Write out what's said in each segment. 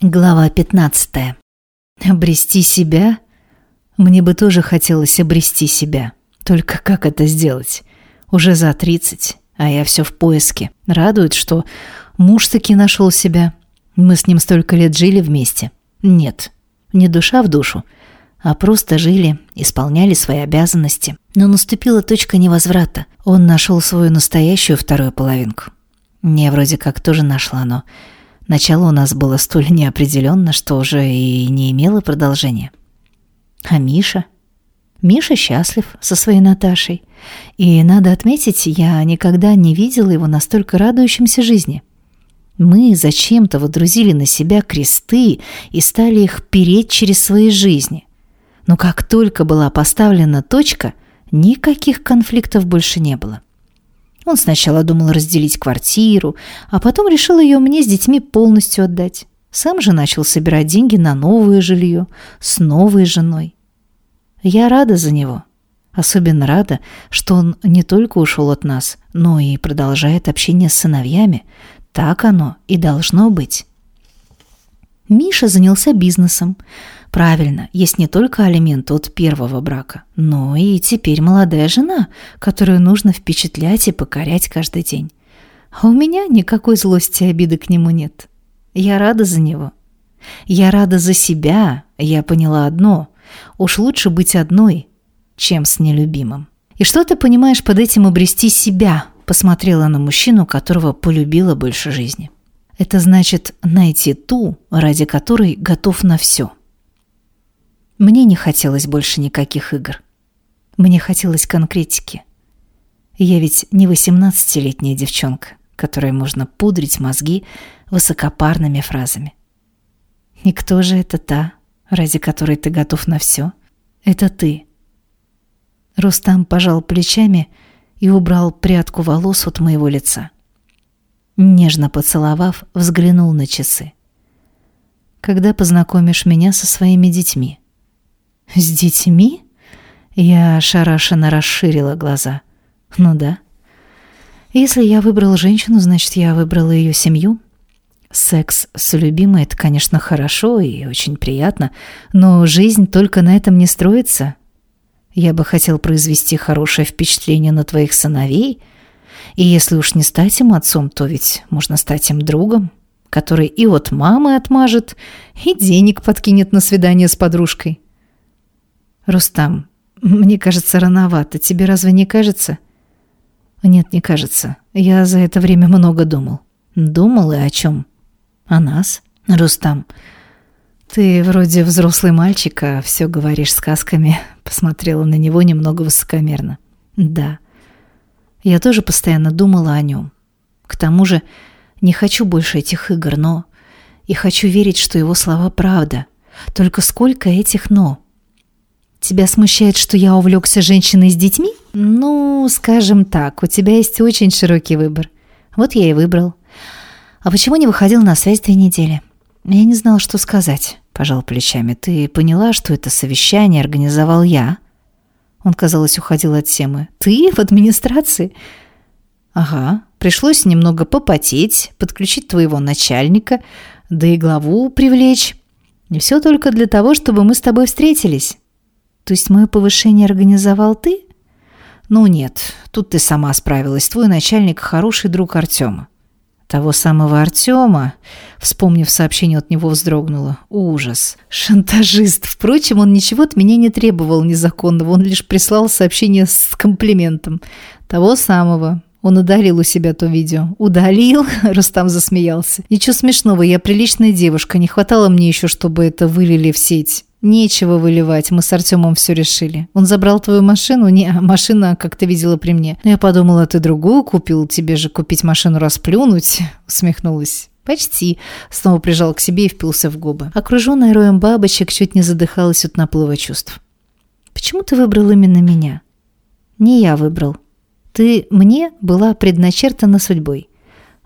Глава 15. Обрести себя? Мне бы тоже хотелось обрести себя. Только как это сделать? Уже за 30, а я все в поиске. Радует, что муж таки нашел себя. Мы с ним столько лет жили вместе. Нет, не душа в душу, а просто жили, исполняли свои обязанности. Но наступила точка невозврата. Он нашел свою настоящую вторую половинку. Я вроде как тоже нашла, но... Начало у нас было столь неопределенно, что уже и не имело продолжения. А Миша? Миша счастлив со своей Наташей. И, надо отметить, я никогда не видела его настолько радующимся жизни. Мы зачем-то водрузили на себя кресты и стали их переть через свои жизни. Но как только была поставлена точка, никаких конфликтов больше не было. Он сначала думал разделить квартиру, а потом решил ее мне с детьми полностью отдать. Сам же начал собирать деньги на новое жилье с новой женой. Я рада за него. Особенно рада, что он не только ушел от нас, но и продолжает общение с сыновьями. Так оно и должно быть. Миша занялся бизнесом. Правильно, есть не только алименты от первого брака, но и теперь молодая жена, которую нужно впечатлять и покорять каждый день. А у меня никакой злости и обиды к нему нет. Я рада за него. Я рада за себя. Я поняла одно. Уж лучше быть одной, чем с нелюбимым. И что ты понимаешь под этим обрести себя? Посмотрела на мужчину, которого полюбила больше жизни. Это значит найти ту, ради которой готов на все. Мне не хотелось больше никаких игр. Мне хотелось конкретики. Я ведь не восемнадцатилетняя девчонка, которой можно пудрить мозги высокопарными фразами. И кто же это та, ради которой ты готов на все? Это ты. Рустам пожал плечами и убрал прядку волос от моего лица. Нежно поцеловав, взглянул на часы. «Когда познакомишь меня со своими детьми?» «С детьми?» Я ошарашенно расширила глаза. «Ну да. Если я выбрал женщину, значит, я выбрала ее семью. Секс с любимой — это, конечно, хорошо и очень приятно, но жизнь только на этом не строится. Я бы хотел произвести хорошее впечатление на твоих сыновей — и если уж не стать им отцом, то ведь можно стать им другом, который и от мамы отмажет, и денег подкинет на свидание с подружкой. Рустам, мне кажется, рановато. Тебе разве не кажется? Нет, не кажется. Я за это время много думал. Думал и о чем? О нас? Рустам, ты вроде взрослый мальчик, а все говоришь сказками. Посмотрела на него немного высокомерно. Да. Я тоже постоянно думала о нем. К тому же не хочу больше этих игр, но... И хочу верить, что его слова правда. Только сколько этих «но»? Тебя смущает, что я увлекся женщиной с детьми? Ну, скажем так, у тебя есть очень широкий выбор. Вот я и выбрал. А почему не выходил на связь две недели? Я не знала, что сказать, пожал плечами. Ты поняла, что это совещание организовал я? Он, казалось, уходил от темы. «Ты в администрации?» «Ага. Пришлось немного попотеть, подключить твоего начальника, да и главу привлечь. И все только для того, чтобы мы с тобой встретились. То есть мое повышение организовал ты?» «Ну нет, тут ты сама справилась. Твой начальник – хороший друг Артема. Того самого Артема, вспомнив сообщение от него, вздрогнула. Ужас. Шантажист. Впрочем, он ничего от меня не требовал незаконного, он лишь прислал сообщение с комплиментом. Того самого. Он удалил у себя то видео. «Удалил?» – Рустам засмеялся. «Ничего смешного, я приличная девушка, не хватало мне еще, чтобы это вылили в сеть». Нечего выливать, мы с Артемом все решили. Он забрал твою машину? Не, машина, как ты видела при мне. Но я подумала, ты другую купил, тебе же купить машину расплюнуть, усмехнулась. Почти. Снова прижал к себе и впился в губы. Окруженная роем бабочек чуть не задыхалась от наплыва чувств. Почему ты выбрал именно меня? Не я выбрал. Ты мне была предначертана судьбой.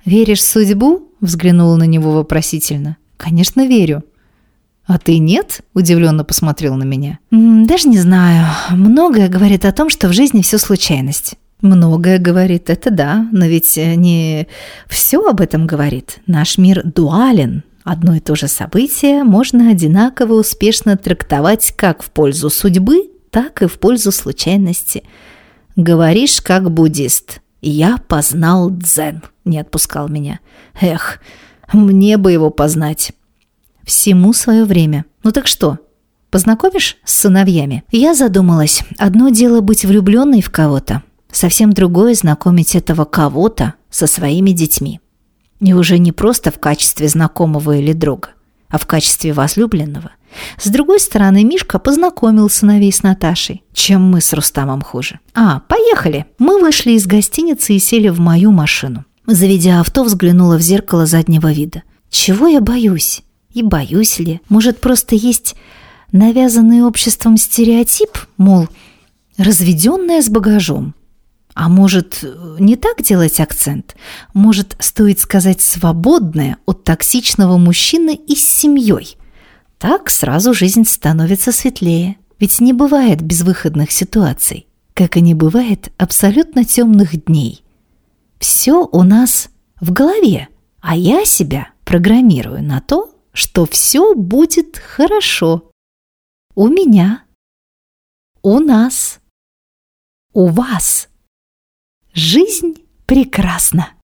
Веришь в судьбу? Взглянула на него вопросительно. Конечно, верю. «А ты нет?» – удивленно посмотрел на меня. «Даже не знаю. Многое говорит о том, что в жизни все случайность». Многое говорит, это да, но ведь не все об этом говорит. Наш мир дуален. Одно и то же событие можно одинаково успешно трактовать как в пользу судьбы, так и в пользу случайности. Говоришь как буддист. «Я познал дзен», — не отпускал меня. «Эх, мне бы его познать». «Всему свое время. Ну так что, познакомишь с сыновьями?» Я задумалась. Одно дело быть влюбленной в кого-то, совсем другое знакомить этого кого-то со своими детьми. И уже не просто в качестве знакомого или друга, а в качестве возлюбленного. С другой стороны, Мишка познакомил сыновей с Наташей, чем мы с Рустамом хуже. А, поехали! Мы вышли из гостиницы и сели в мою машину. Заведя авто, взглянула в зеркало заднего вида. Чего я боюсь? И боюсь ли? Может, просто есть навязанный обществом стереотип, мол, разведенная с багажом, а может, не так делать акцент? Может, стоит сказать «свободная» от токсичного мужчины и с семьей? Так сразу жизнь становится светлее. Ведь не бывает безвыходных ситуаций, как и не бывает абсолютно темных дней. Все у нас в голове, а я себя программирую на то, что все будет хорошо. У меня, у нас, у вас – Жизнь прекрасна.